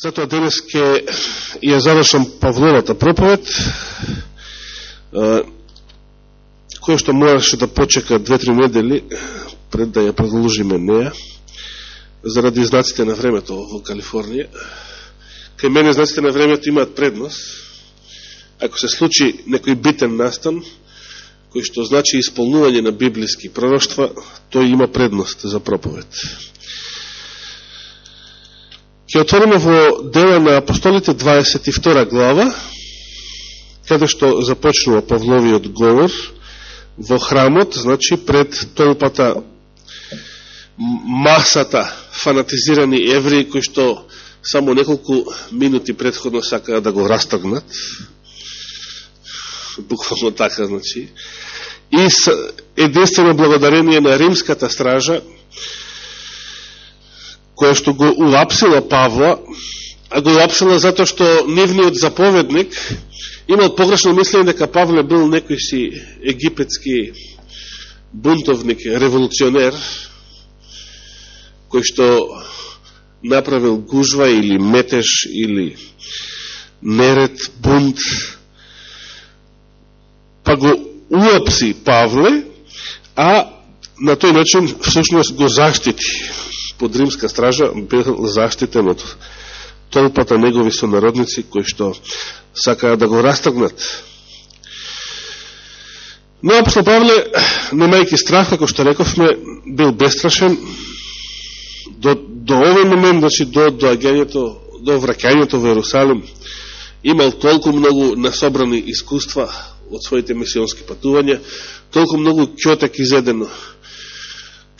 Затоа денес ќе ја завршам Павловата проповед, која што мораше да почека две-три недели пред да ја продолжиме неја, заради знаците на времето во Калифорнија. Кај мене знаците на времето имаат предност. Ако се случи некој битен настан, кој што значи исполнување на библиски пророќства, тој има предност за проповед ќе отвориме во дела на апостолите 22 глава, каде што започнува Павловиот говор во храмот, значи пред толпата масата фанатизирани евреи кои што само неколку минути предходно сакаа да го растагнат. Буквално така, значи. И единствено благодарение на римската стража, која што го уапсила Павла, а го уапсила затоа што нивниот заповедник имал погрешно мислење дека Павле бил некој си египетски бунтовник, револуционер, кој што направил гужва или метеж или неред, бунт, па го уапси Павле, а на тој начин всушност го заштити под римска стража бил заштитен од толпата негови сонародници кои што сакаа да го растргнат. Но апостол Павле, немајќи страх, како што рековме, бил бестрашен до, до овој момент, значи до доаѓањето, до враќањето во Јерусалим, имал толку многу насобрани искуства од своите мисионски патувања, толку многу кјотек изедено,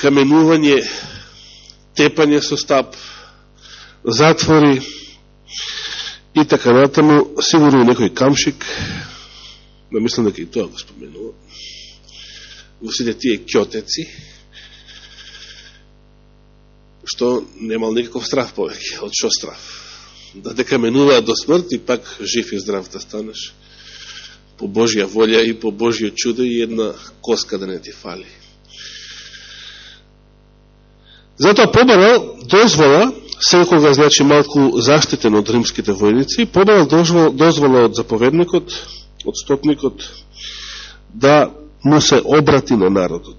каменување, тепање со стап, затвори и така натаму, сигурно некој камшик, да мислам дека и тоа го споменува, во сите тие кјотеци, што немал никаков страх повеќе, од шо страх? Да дека менуваат до смрт и пак жив и здрав да станеш по Божија волја и по Божија чудо и една коска да не ти фали. Затоа побарал дозвола, секога значи малку заштитен од римските војници, побарал дозвола, од заповедникот, од стопникот, да му се обрати на народот,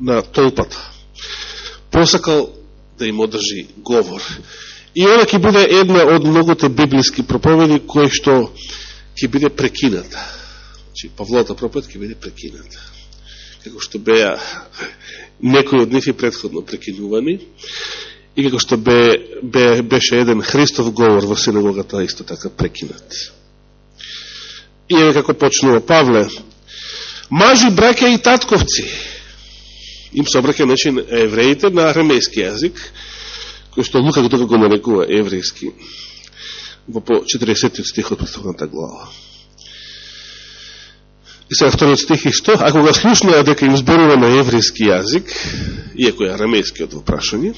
на толпата. Посакал да им одржи говор. И ова ќе биде една од многоте библиски проповеди кои што ќе биде прекината. Значи, Павловата проповед ќе биде прекината како што беа некои од нив и предходно прекинувани, и како што бе, бе, беше еден Христов говор во синагогата исто така прекинат. И е како почнува Павле, мажи, браке и татковци, им се обраке значи, евреите на арамејски јазик, кој што Лука го го нарекува еврејски, во по 40 стих од предходната глава. И сега вториот стих исто, ако го слушнаа дека им зборува на еврејски јазик, иако е арамејскиот во прашање,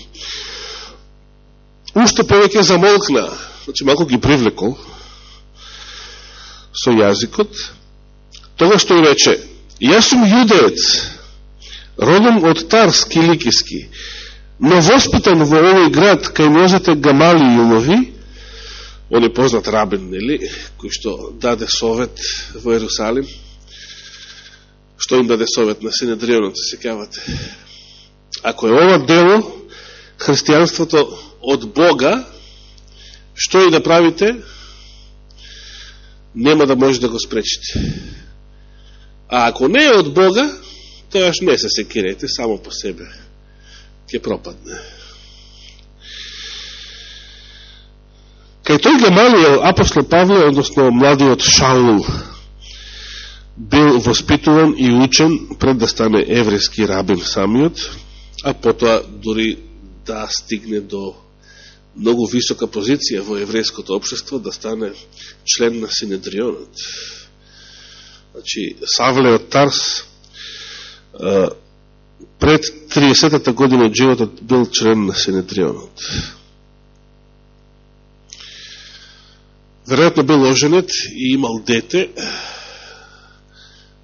уште повеќе замолкна, значи малко ги привлекол со јазикот, тога што и рече, јас сум јудеец, родом од Тарс Киликиски, но воспитан во овој град кај нозете Гамали Јумови, он е познат рабен, нели, кој што даде совет во Ерусалим, што им даде совет на Синедрионот, се кавате. Ако е ова дело, христијанството од Бога, што и да правите, нема да може да го спречите. А ако не е од Бога, тоаш не се секирете само по себе. Ке пропадне. Кај тој Гамалијел, апостол Павле, односно младиот Шаул, бил воспитуван и учен пред да стане еврејски рабин самиот, а потоа дори да стигне до многу висока позиција во еврејското обшество, да стане член на Синедрионот. Значи, Савле од Тарс пред 30-та година од животот бил член на Синедрионот. Веројатно бил оженет и имал дете,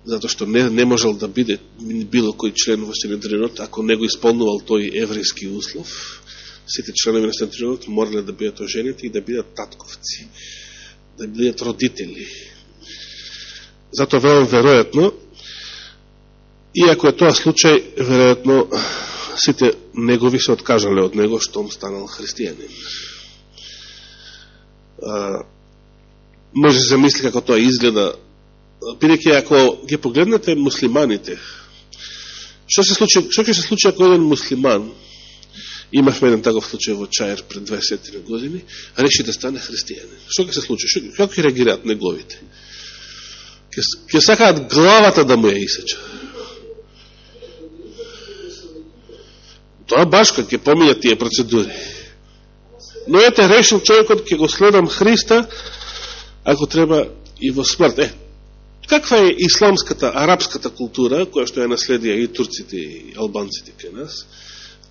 затоа што не, не можел да биде било кој член во Синедринот, ако не го исполнувал тој еврејски услов, сите членови на Сентрионот морале да бидат оженети и да бидат татковци, да бидат родители. затоа велам веројатно, иако е тоа случај, веројатно сите негови се откажале од него, што станал христијанин. може се мисли како тоа изгледа, бидеќи ако ги погледнете муслиманите, што се случи, што ќе се случи ако еден муслиман Имавме еден таков случај во Чаир пред 20 години, а реши да стане христијанин. Што ќе се случи? Шо, како ќе реагираат неговите? Ке, ке сакаат главата да му ја исеча. Тоа баш ќе поминат тие процедури. Но ете, решил човекот ќе го следам Христа, ако треба и во смрт. Е, каква е исламската, арапската култура, која што ја наследија и турците и албанците кај нас,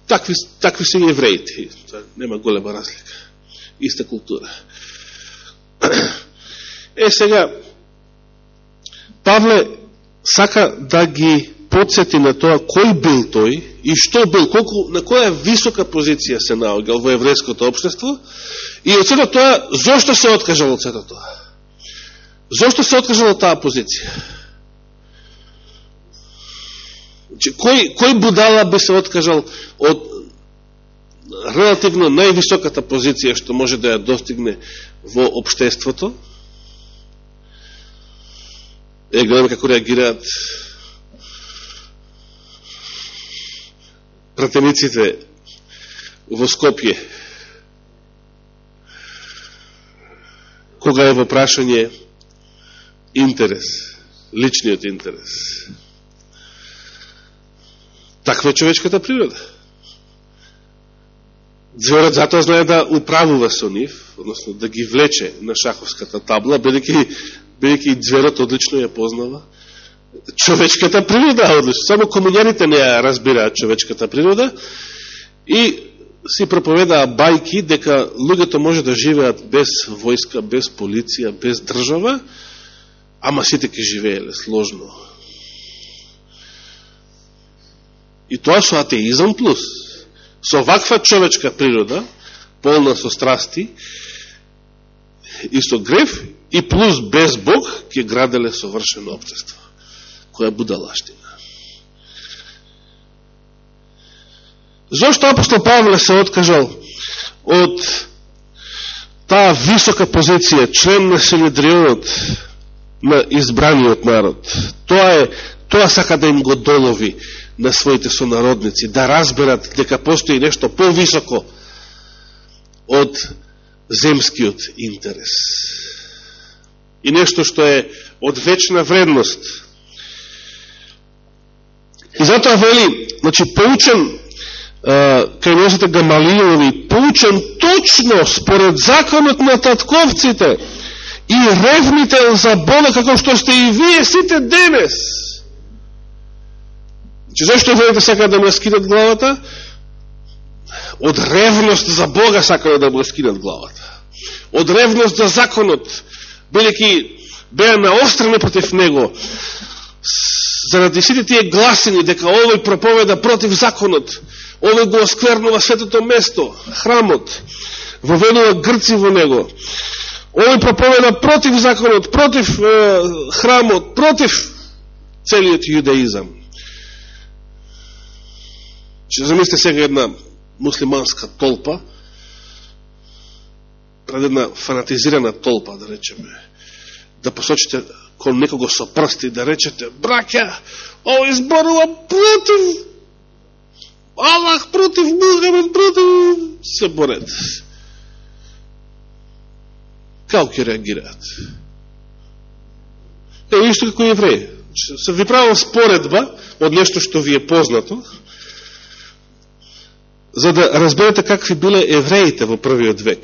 Такви, такви се и евреите. Нема голема разлика. Иста култура. Е, сега, Павле сака да ги подсети на тоа кој бил тој и што бил, колко, на која висока позиција се наогал во еврејското обштество и од сето тоа, зошто се откажал од сето тоа? Зошто се откажал од таа позиција? Значи, кој, кој будала би се откажал од релативно највисоката позиција што може да ја достигне во обштеството? Е, гледаме како реагираат пратениците во Скопје. Кога е во прашање интерес, личниот интерес. Таква е човечката природа. Зверот затоа знае да управува со нив, односно да ги влече на шаховската табла, бидеќи бидеќи зверот одлично ја познава човечката природа, одлично. Само комуњаните не ја разбираат човечката природа и си проповедаа бајки дека луѓето може да живеат без војска, без полиција, без држава, ама сите ке живееле сложно И тоа со атеизам плюс. Со ваква човечка природа, полна со страсти, и со греф, и плюс без Бог, ќе граделе совршено обчество. Која будалаштина. Зошто апостол Павле се откажал од таа висока позиција, член на Синедрионот, на избраниот народ? Тоа е, тоа сака да им го долови на своите сонародници, да разберат дека постои нешто повисоко од земскиот интерес. И нешто што е од вечна вредност. И затоа вели, значи, поучен кај носите Гамалијови, поучен точно според законот на татковците и ревнител за Бога, како што сте и вие сите денес. Че зашто евреите сакаат да му скинат главата? Од ревност за Бога сакаат да му скинат главата. Од ревност за законот, бидеќи беа наострени против него, заради сите тие гласини дека овој проповеда против законот, овој го осквернува светото место, храмот, воведува грци во него, овој проповеда против законот, против е, храмот, против целиот јудеизам. Че замислите сега една муслиманска толпа, пред една фанатизирана толпа, да речеме, да посочите кон некого со прсти, да речете, браќа, овој изборува против Аллах, против Мухамед, против... се борете. Како ќе реагираат? Е, исто како евреи. Се ви правил споредба од нешто што ви е познато, за да разберете какви биле евреите во првиот век.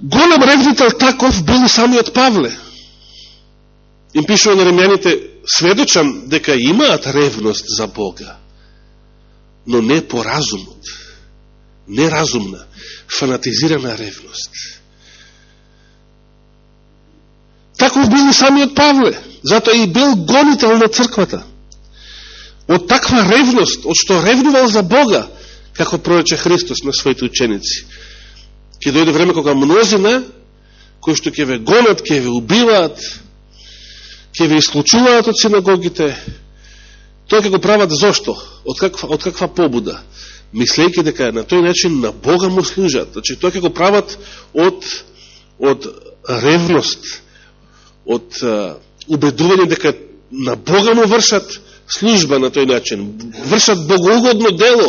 Голем ревнител таков бил самиот Павле. Им пишува на римјаните, сведочам дека имаат ревност за Бога, но не по разумот, неразумна, фанатизирана ревност. Таков бил и самиот Павле, затоа и бил гонител на црквата од таква ревност, од што ревнувал за Бога, како прорече Христос на своите ученици. Ке дојде време кога мнозина, кои што ќе ве гонат, ќе ве убиваат, ќе ве исклучуваат од синагогите, тоа ќе го прават зошто? Од каква, од каква побуда? Мислејќи дека на тој начин на Бога му служат. Значи, тоа ќе го прават од, од ревност, од убедување дека на Бога му вршат служба на тој начин, вршат богоугодно дело,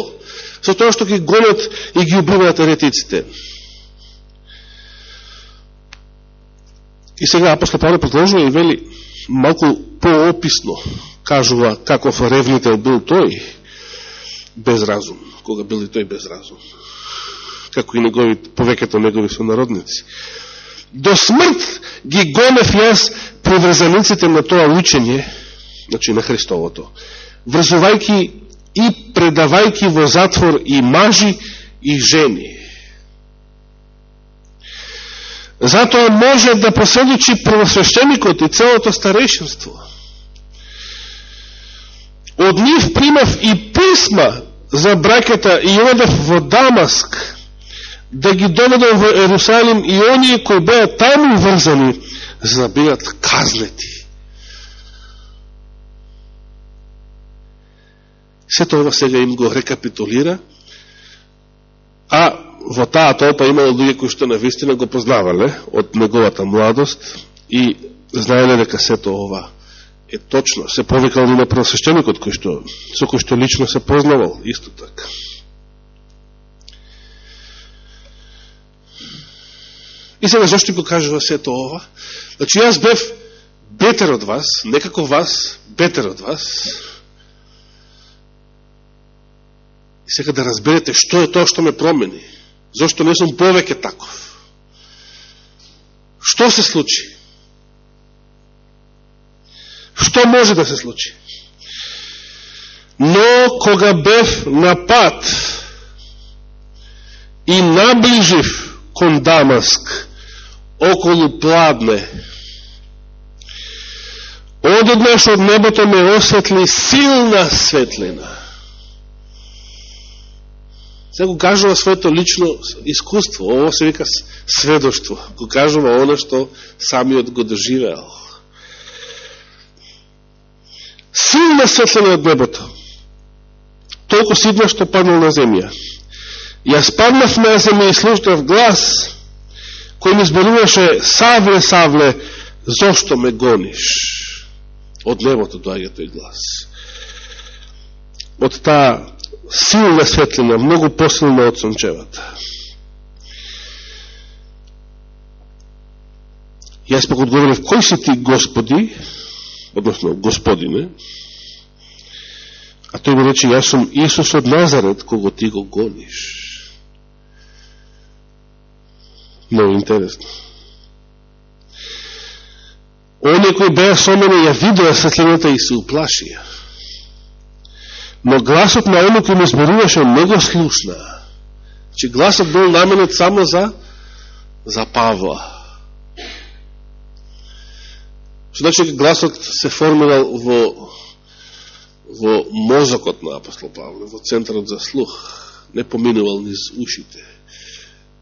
со тоа што ги гонат и ги убиваат еретиците. И сега апостол Павле продолжува и вели малку поописно кажува каков ревнител бил тој без разум, кога бил и тој без разум. Како и негови, повеќето негови сонародници. До смрт ги гонев јас приврзаниците на тоа учење, значи на Христовото, врзувајки и предавајки во затвор и мажи и жени. Затоа може да поседучи првосвещеникот и целото старешинство. Од нив примав и писма за браката и одев во Дамаск, да ги доведам во Ерусалим и оние кои беа таму врзани, за да бидат казнети. Сето ова сега им го рекапитулира, а во таа толпа имало луѓе кои што навистина го познавале од неговата младост и знаеле дека сето ова е точно. Се повикал и на просвещеникот кој што, со кој што лично се познавал, исто така. И сега зашто го кажува сето ова? Значи јас бев бетер од вас, некако вас, бетер од вас, И сега да разберете што е тоа што ме промени. Зошто не сум повеќе таков. Што се случи? Што може да се случи? Но кога бев на пат и наближив кон Дамаск, околу Пладне, одеднаш од небото ме осветли силна светлина – Сега го кажува своето лично искуство. Ово се вика сведоштво. Го кажува оно што самиот го доживеал. Силна светлина од небото. Толку сидна што паднал на земја. Јас паднав на земја и слушнав глас кој ми зборуваше Савле, Савле, зошто ме гониш? Од небото доаѓа тој глас. Од таа силна светлина, многу посилна од сончевата. Јас пак одговорив, кој си ти Господи, односно Господине, а тој му рече, јас сум Исус од Назарет, кого ти го гониш. Много интересно. Оние кои беа со мене ја видеа светлината и се уплашија но гласот на оно кој ме зборуваше не го слушна. Че гласот бил наменет само за за Павла. Што значи гласот се формирал во во мозокот на апостол Павле, во центарот за слух, не поминувал низ ушите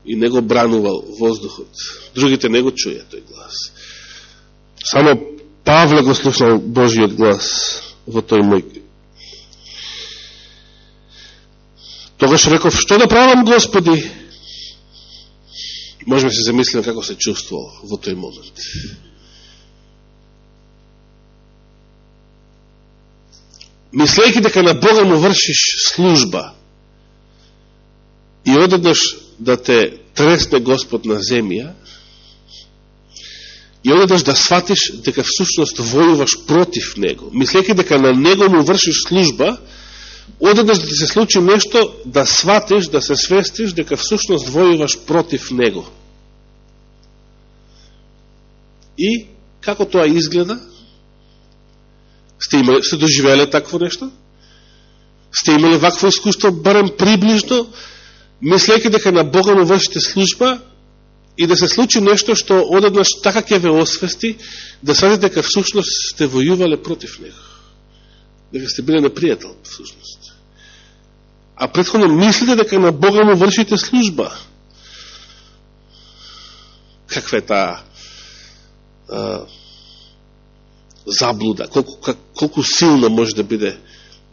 и не го бранувал воздухот. Другите не го чуја тој глас. Само Павле го слушал Божиот глас во тој мој Тогаш реков, што да правам, Господи? Можеме се замислиме како се чувствувал во тој момент. Мислејќи дека на Бога му вршиш служба и одеднаш да те тресне Господ на земја, и одеднаш да сватиш дека всушност војуваш против Него, мислејќи дека на Него му вршиш служба, одеднаш да ти се случи нешто, да сватиш, да се свестиш, дека всушност војуваш против него. И, како тоа изгледа? Сте, имали, сте доживеле такво нешто? Сте имали вакво искуство, барем приближно, мислејќи дека на Бога му вршите служба и да се случи нешто што одеднаш така ќе ве освести, да садите дека всушност сте војувале против него дека сте биле непријател, всушност. А предходно мислите дека на Бога му вршите служба. Каква е таа заблуда, колку, как, колку силна може да биде.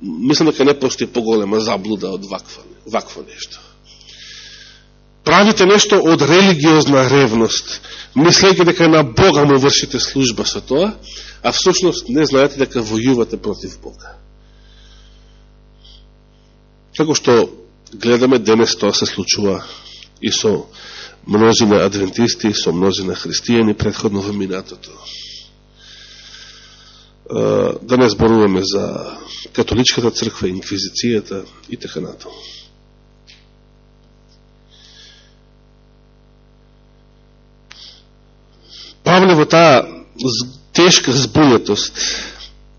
Мислам дека не постои поголема заблуда од вакво, вакво нешто. Правите нешто од религиозна ревност, мислејќи дека на Бога му вршите служба со тоа, а всушност не знаете дека војувате против Бога. Како што гледаме денес тоа се случува и со мнозина адвентисти, со мнозина христијани предходно во минатото. Да не зборуваме за католичката црква, инквизицијата и така натаму. Павле во таа тешка збунетост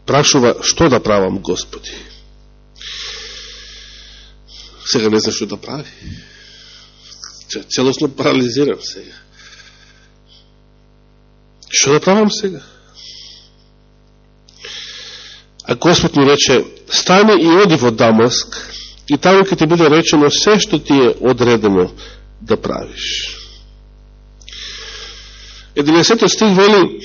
прашува што да правам Господи. Сега не знам што да прави. Целосно парализирам сега. Што да правам сега? А Господ ни рече, стане и оди во Дамаск, и таму ќе ти биде речено се што ти е одредено да правиш. 11 стих вели,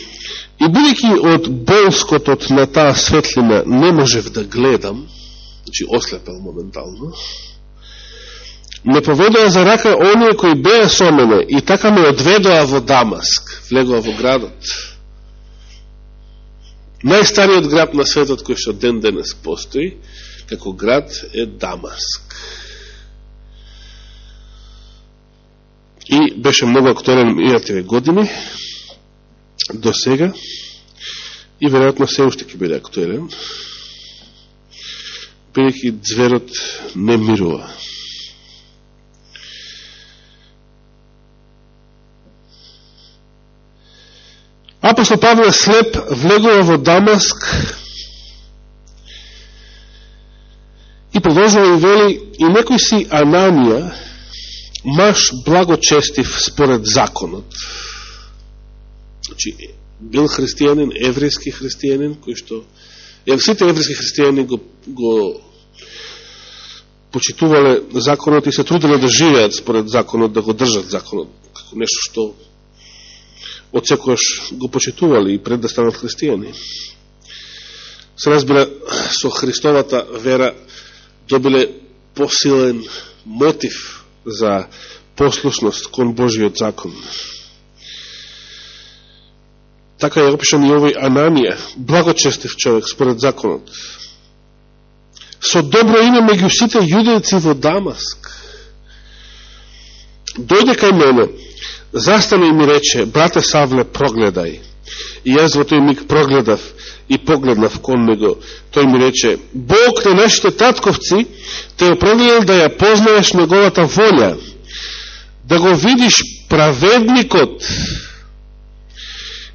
и бидеќи од болскотот на таа светлина не можев да гледам, значи ослепел моментално, ме поведоа за рака оние кои беа со мене и така ме одведоа во Дамаск, влегоа во градот. Најстариот град на светот кој што ден денес постои, како град е Дамаск. И беше многу актуален ијативе години, до сега, и веројатно се уште ќе биде актуелен, бидеќи зверот не мирува. Апостол Павле слеп влегува во Дамаск и продолжува и вели и некој си Ананија, маш благочестив според законот. Значи, бил христијанин, еврејски христијанин, кој што... Е, сите еврејски христијани го, го почитувале законот и се трудиле да живеат според законот, да го држат законот, како нешто што од секојаш го почитували и пред да станат христијани. Се разбира, со Христовата вера добиле посилен мотив за послушност кон Божиот закон. Така е опишан и овој Ананија, благочестив човек според законот. Со добро име меѓу сите јудејци во Дамаск. Дојде кај мене, Застана и ми рече, брате Савле, прогледај. И јас во тој миг прогледав и погледнав кон него. Тој ми рече, Бог на нашите татковци те определил да ја познаеш неговата волја, да го видиш праведникот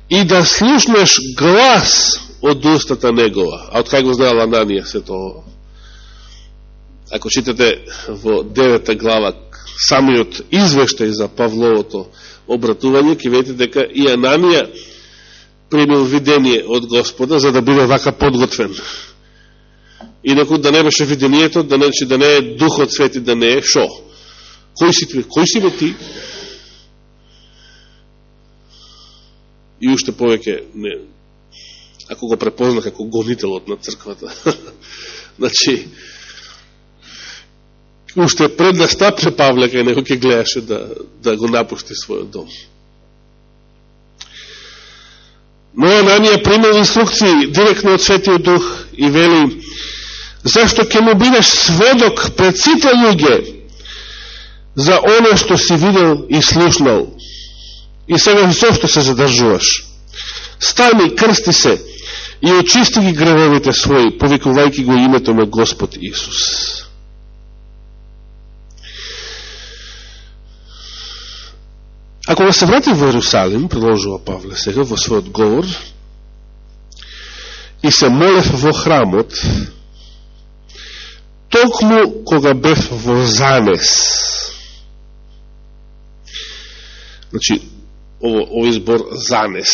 и да слушнеш глас од устата негова. А од кај го знаела Ананија се тоа? Ако читате во девета глава самиот извештај за Павловото обратување, ќе видите дека и Ананија примил видение од Господа, за да биде вака подготвен. Инаку да не беше видението, да не, значи да не е Духот Свети, да не е шо? Кој си? Кој си бе ти? И уште повеќе, не, ако го препозна како гонителот на црквата. значи, уште пред настапче Павле, кај него ќе гледаше да, да го напушти својот дом. Но Ананија примал инструкции директно од Светиот Дух и вели зашто ќе му бидеш сведок пред сите луѓе за оно што си видел и слушнал. И сега зошто се задржуваш? Стани, крсти се и очисти ги гревовите своји, повикувајќи го името на Господ Исус. Ако се врати во Иерусалим, продолжува Павле сега во својот говор, и се молев во храмот, токму кога бев во Занес. Значи, ово, ово избор Занес.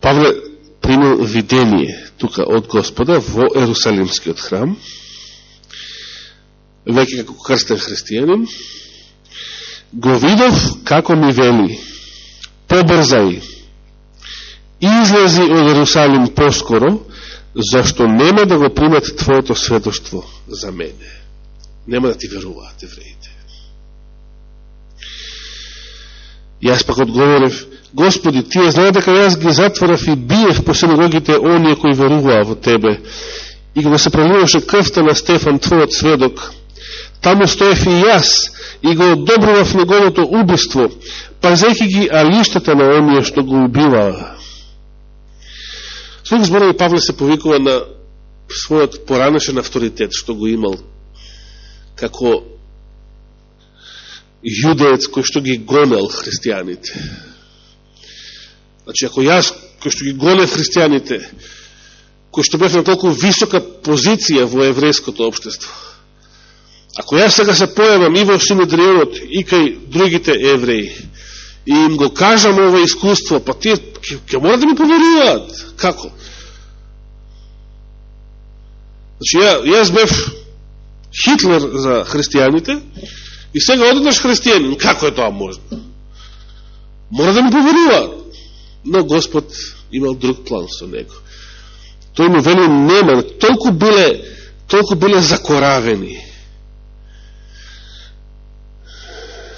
Павле примил видение тука од Господа во Ерусалимскиот храм, веќе како крстен христијанин, го видов како ми вели, побрзај, излези од Ерусалим поскоро, зашто нема да го примат твоето сведоштво за мене. Нема да ти веруваат евреите. Јас пак одговорив, Господи, Тие знае дека јас ги затворав и биев по синагогите оние кои веруваа во Тебе, и кога се проливаше крвта на Стефан, Твојот сведок, таму стоев и јас, и го одобрував неговото убиство, пазејќи ги алиштата на оние што го убиваа. Својот зборови Павле се повикува на својот поранешен авторитет, што го имал како јудеец кој што ги гонел христијаните. Значи, ако јас, кој што ги гонев христијаните, кој што бев на толку висока позиција во еврејското обштество, ако јас сега се појавам и во Синедрионот, и кај другите евреи, и им го кажам ова искуство, па тие ќе мора да ми поверуваат. Како? Значи, ја, јас бев Хитлер за христијаните, И сега одеднаш христијанин, како е тоа можно? Мора да ми поверуваат. Но Господ имал друг план со него. Тој му вели нема, толку биле, толку биле закоравени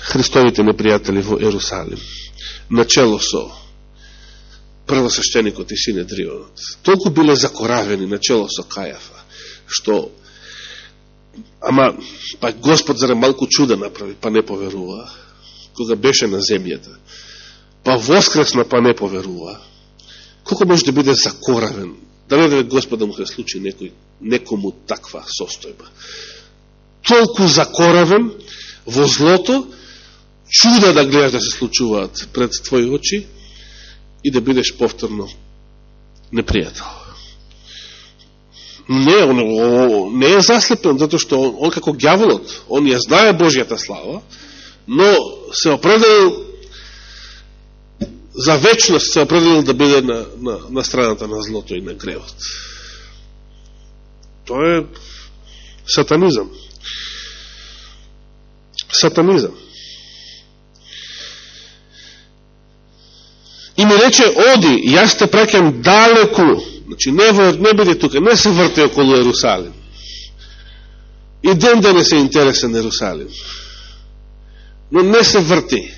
Христовите непријатели во Ерусалим, начело со првосвещеникот и Синедрионот. Толку биле закоравени начело со Кајафа, што Ама, па Господ заре малку чуда направи, па не поверува. Кога беше на земјата. Па воскресна, па не поверува. Колко може да биде закоравен? Да не даде Господа му се случи некој, некому таква состојба. Толку закоравен во злото, чуда да гледаш да се случуваат пред твои очи и да бидеш повторно непријател не, он, не е заслепен, затоа што он, он како гјаволот, он ја знае Божијата слава, но се определил за вечност се определил да биде на, на, на страната на злото и на гревот. Тоа е сатанизам. Сатанизам. И ми рече, оди, јас те прекам далеку Значи, не, не биде тука, не се врте околу Ерусалим. И ден да не се интересен Ерусалим. Но не се врти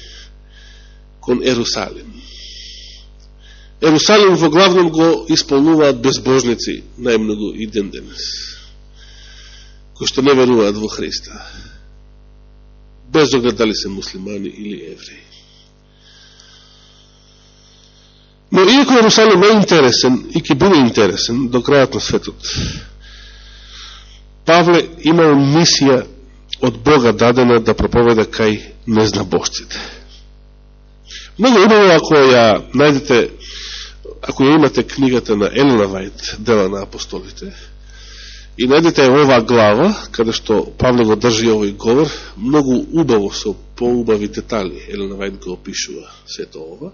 кон Ерусалим. Ерусалим во главном го исполнуваат безбожници најмногу и ден денес. Кои што не веруваат во Христа. Без оглед дали се муслимани или евреи. Но иако Јерусалим е интересен и ќе биде интересен до крајот на светот, Павле имал мисија од Бога дадена да проповеда кај незнабожците. Много убаво ако ја најдете, ако ја имате книгата на Елена Вајт, Дела на апостолите, и најдете ова глава, каде што Павле го држи овој говор, многу убаво со поубави детали Елена Вајт го опишува сето ова.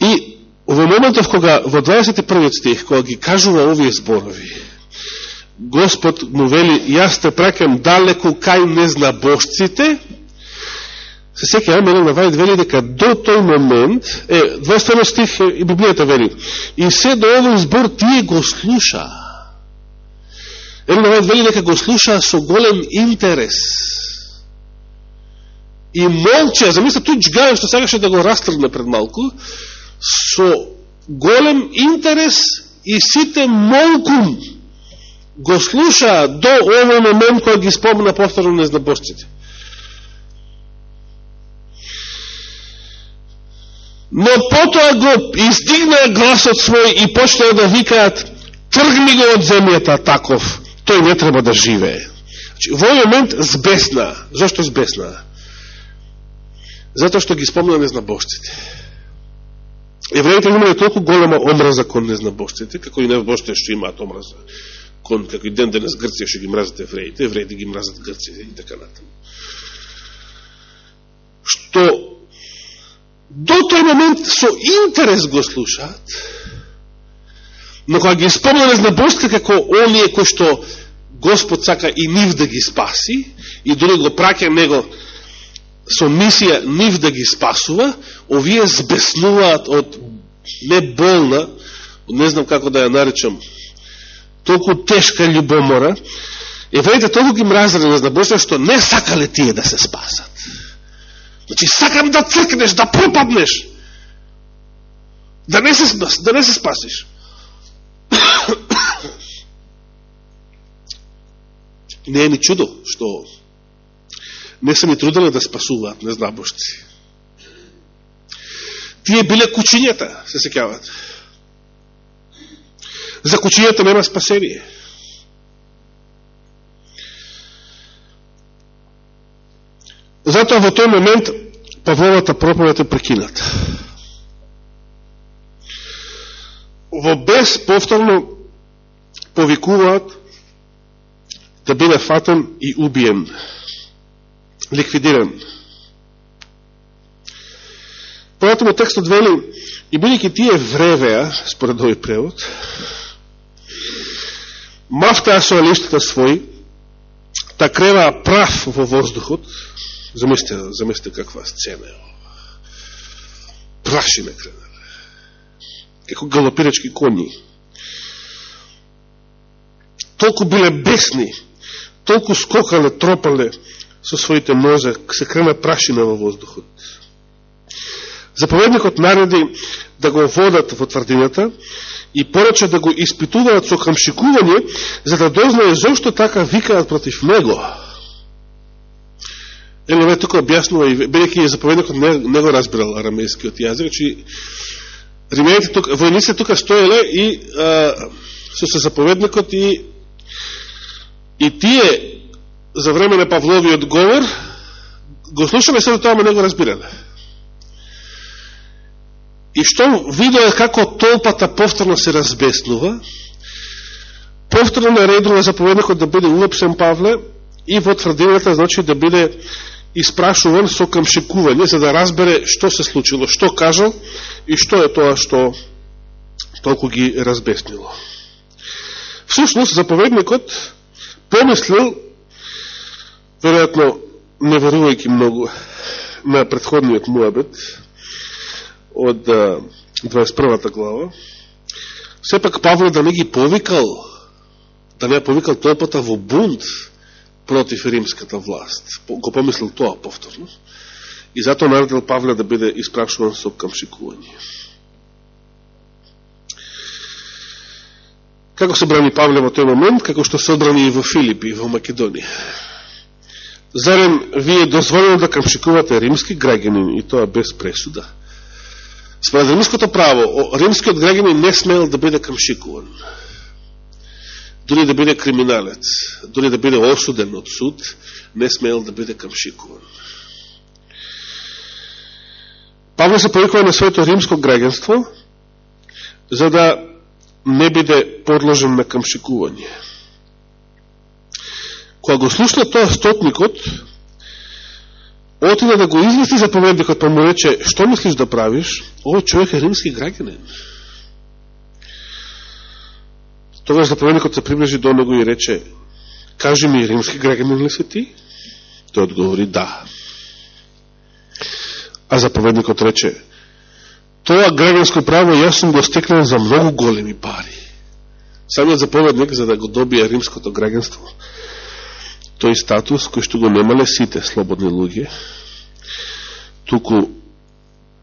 И во моментов кога во 21 стих, кога ги кажува овие зборови, Господ му вели, јас те пракам далеку кај незнабожците, се секи Амелен Навајд вели дека до тој момент, е, 21 стих и Библијата вели, и се до овој збор тие го слуша. Елен Навајд вели дека го слуша со голем интерес. И молча, замисля, тој джгаја што сакаше да го растргне пред малку, со голем интерес и сите молкум го слушаа до овој момент кој ги спомна повторно незнабожците. Но потоа го издигнаа гласот свој и почнаа да викаат тргни го од земјата таков, тој не треба да живее. Значи, во овој момент збесна. Зошто збесна? Затоа што ги спомна незнабожците евреите имале толку голема омраза кон незнабожците, како и невбожците што имаат омраза кон, како и ден денес Грција што ги мразат евреите, евреите ги мразат Грција и така натаму. Што до тој момент со интерес го слушаат, Но кога ги спомна незнабожците како оние кои што Господ сака и нив да ги спаси, и дори го праќа него со мисија нив да ги спасува, овие збеснуваат од не болна, не знам како да ја наречам, толку тешка љубомора, и ведете толку ги мразали незнабожците, што не сакале тие да се спасат. Значи, сакам да цркнеш, да пропаднеш, да не се, да не се спасиш. Не е ни чудо што не се ни трудале да спасуваат незнабошци. Тие биле кучињата, се секјават. За кучињата нема спасение. Затоа во тој момент Павловата проповед е прекината. Во без повторно повикуваат да биде фатен и убиен, ликвидиран. Понатаму текстот вели, и бидеќи тие вревеа, според овој превод, мафтаа со лиштата своји, та креваа прав во воздухот, замислите, замислите каква сцена е Праши крена. Како галопирачки коњи. Толку биле бесни, толку скокале, тропале со своите нозе, се крена прашина во воздухот. Заповедникот нареди да го водат во тврдината и порача да го испитуваат со камшикување, за да дознае зошто така викаат против него. Еле ве тука објаснува и бидејќи заповедникот не, не го разбирал арамејскиот јазик, значи, че римејите тука, војниците тука стоеле и а, со се заповедникот и И тие, за време на Павловиот говор, го слушаме се до тоа, не го разбирале. И што видоа како толпата повторно се разбеснува, повторно наредува заповедникот да биде улепсен Павле и во тврдината, значи да биде испрашуван со камшикување, за да разбере што се случило, што кажал и што е тоа што толку ги разбеснило. Всушност, заповедникот помислил, веројатно не верувајќи многу на предходниот муабет од 21 глава, сепак Павле да не ги повикал, да не повикал толпата во бунт против римската власт. Го помислил тоа повторно. И затоа наредил Павле да биде испрашуван со камшикување. Како се брани Павле во тој момент, како што се одбрани и во Филипи, и во Македонија. Зарем вие дозволено да камшикувате римски граѓанин и тоа без пресуда? Според римското право, римскиот граѓанин не смел да биде камшикуван. Дори да биде криминалец, дори да биде осуден од суд, не смел да биде камшикуван. Павле се повикува на своето римско граѓанство, за да не биде подложен на камшикување. Кога го слушна тоа стотникот, отида да го извести заповедникот, па му рече, што мислиш да правиш? Овој човек е римски граѓанин. Тогаш заповедникот се приближи до него и рече, кажи ми, римски граѓанин ли си ти? Тој одговори, да. А заповедникот рече, тоа граѓанско право јас сум го стекнал за многу големи пари. Самиот заповедник, за да го добие римското граѓанство, тој статус кој што го немале сите слободни луѓе, туку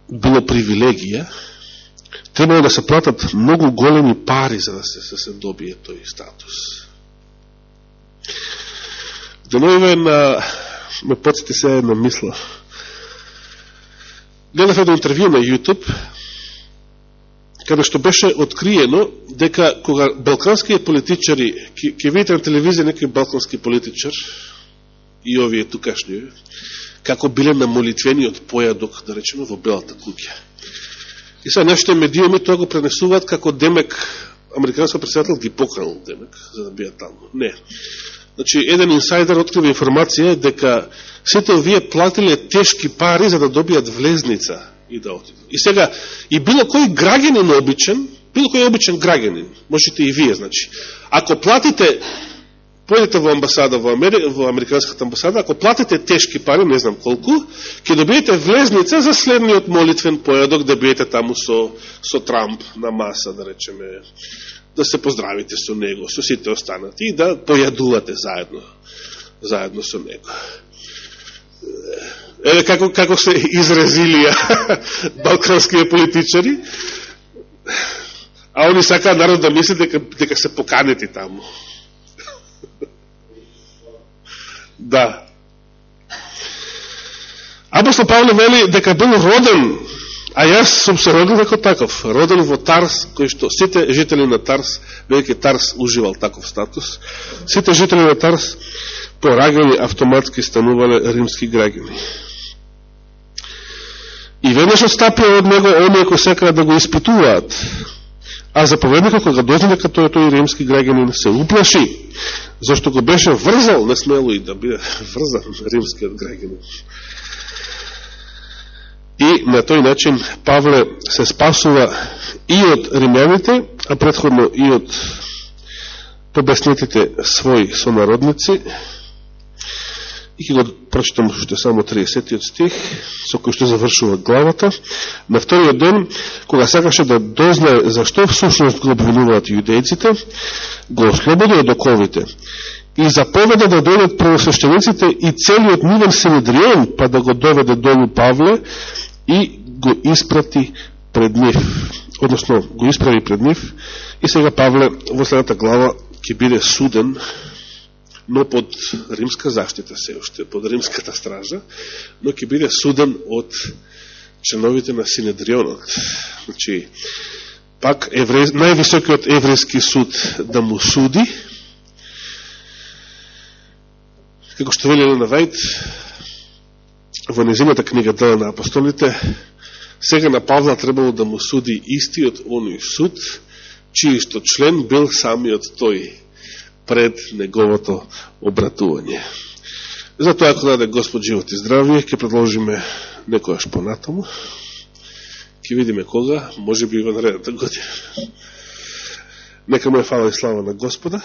било привилегија, требало да се платат многу големи пари за да се, се, да се добие тој статус. Деновиве на ме подсети се една мисла. Гледав едно интервју на YouTube, каде што беше откриено дека кога балкански политичари, ќе видите на телевизија некој балкански политичар и овие тукашни, како биле на молитвениот појадок, да речеме, во Белата куќа. И сега нашите медиуми тоа го пренесуваат како Демек, американскиот председател ги поканал Демек, за да бијат таму. Не. Значи, еден инсайдер открива информација дека сите овие платиле тешки пари за да добијат влезница и да отиде. И сега, и било кој граѓанин обичен, било кој обичен граѓанин, можете и вие, значи. Ако платите, појдете во амбасада, во, Амери... во Американската амбасада, ако платите тешки пари, не знам колку, ќе добиете влезница за следниот молитвен појадок да биете таму со, со Трамп на маса, да речеме, да се поздравите со него, со сите останати и да појадувате заедно, заедно со него. Еве како, како се изразилија балканските политичари, а они сакаа народ да мисли дека, дека се поканети таму. да. Апостол Павле вели дека бил роден, а јас сум се роден како таков, роден во Тарс, кој што сите жители на Тарс, веќе Тарс уживал таков статус, сите жители на Тарс порагани автоматски станувале римски граѓани. И веднаш отстапија од него оние кои секаат да го испитуваат. А заповедникот кога дозна дека тој тој римски граѓанин се уплаши, зашто го беше врзал, не смело и да биде врзан римскиот граѓанин. И на тој начин Павле се спасува и од римјаните, а предходно и од побеснетите своји сонародници, И ќе го прочитам уште само 30 стих, со кој што завршува главата. На вториот ден, кога сакаше да дознае зашто всушност го обвинуваат јудејците, го ослободи од оковите и заповеда да дојдат правосвещениците и целиот нивен Синедрион, па да го доведе долу Павле и го испрати пред нив. Односно, го исправи пред нив и сега Павле во следната глава ќе биде суден но под римска заштита се уште, под римската стража, но ќе биде суден од членовите на Синедрионот. Значи, пак евре... највисокиот еврејски суд да му суди, како што вели на Вајд, во незимата книга Дела на апостолите, сега на Павла требало да му суди истиот оној суд, чиј што член бил самиот тој пред неговото обратување. Затоа, ако даде Господ живот и здравие, ќе предложиме некојаш понатаму. Ќе видиме кога, може би и во наредната година. Нека му е фала и слава на Господа.